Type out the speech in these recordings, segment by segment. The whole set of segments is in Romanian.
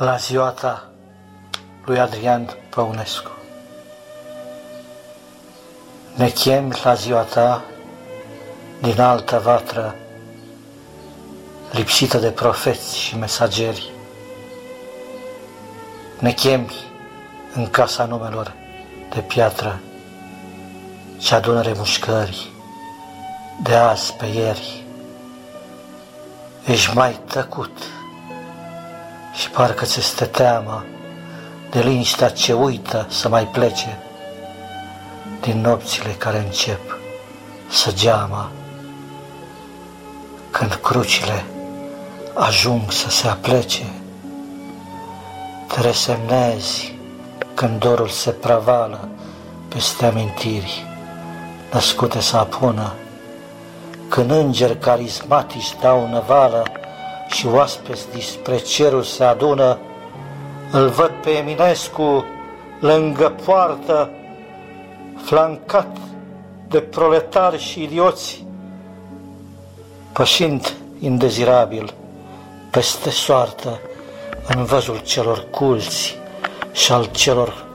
la ziua ta lui Adrian Păunescu. Ne chemi la ziua ta din altă vatră, lipsită de profeți și mesageri. Ne chemi în casa numelor de piatră și adună remușcări de azi pe ieri. Ești mai tăcut și parcă ți este teamă de liniștea ce uită să mai plece din nopțile care încep să geama când crucile ajung să se aplece. Te resemnezi când dorul se pravală peste amintiri născute să apună, când îngeri carismatici dau năvală și oaspeți dispre cerul se adună, îl văd pe Eminescu lângă poartă, flancat de proletari și idioți, pășind indezirabil peste soartă în văzul celor culți și al celor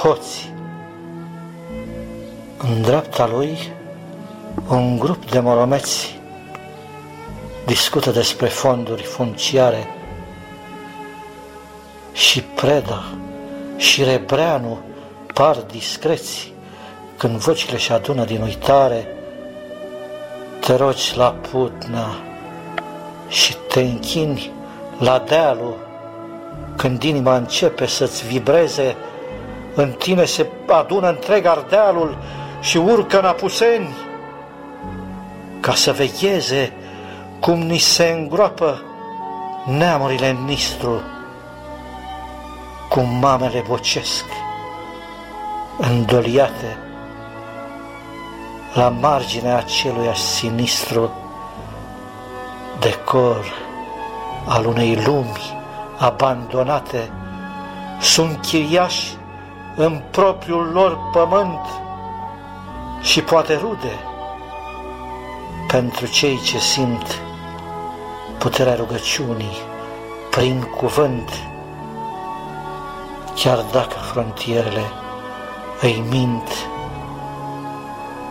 hoți. În dreapta lui, un grup de moromeți discută despre fonduri funciare și Preda și Rebreanu par discreți când vocile și adună din uitare, te rogi la putna și te închini la dealul când inima începe să-ți vibreze, în tine se adună întreg ardealul și urcă în apuseni ca să vegheze cum ni se îngroapă neamurile în nistru, cum mamele bocesc, îndoliate la marginea acelui sinistru decor al unei lumi abandonate, sunt chiriași în propriul lor pământ și poate rude pentru cei ce simt puterea rugăciunii prin cuvânt, chiar dacă frontierele îi mint.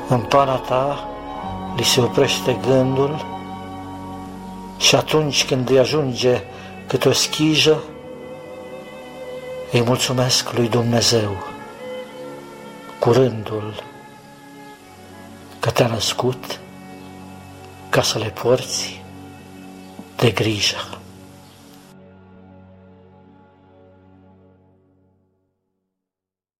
În pana ta li se oprește gândul și atunci când îi ajunge câte o schijă, îi mulțumesc lui Dumnezeu curândul că te-a născut ca să le porți de grijă.